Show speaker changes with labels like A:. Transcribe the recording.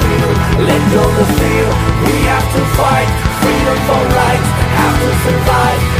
A: feel, let go the fear We have to fight, freedom for rights. Have to survive.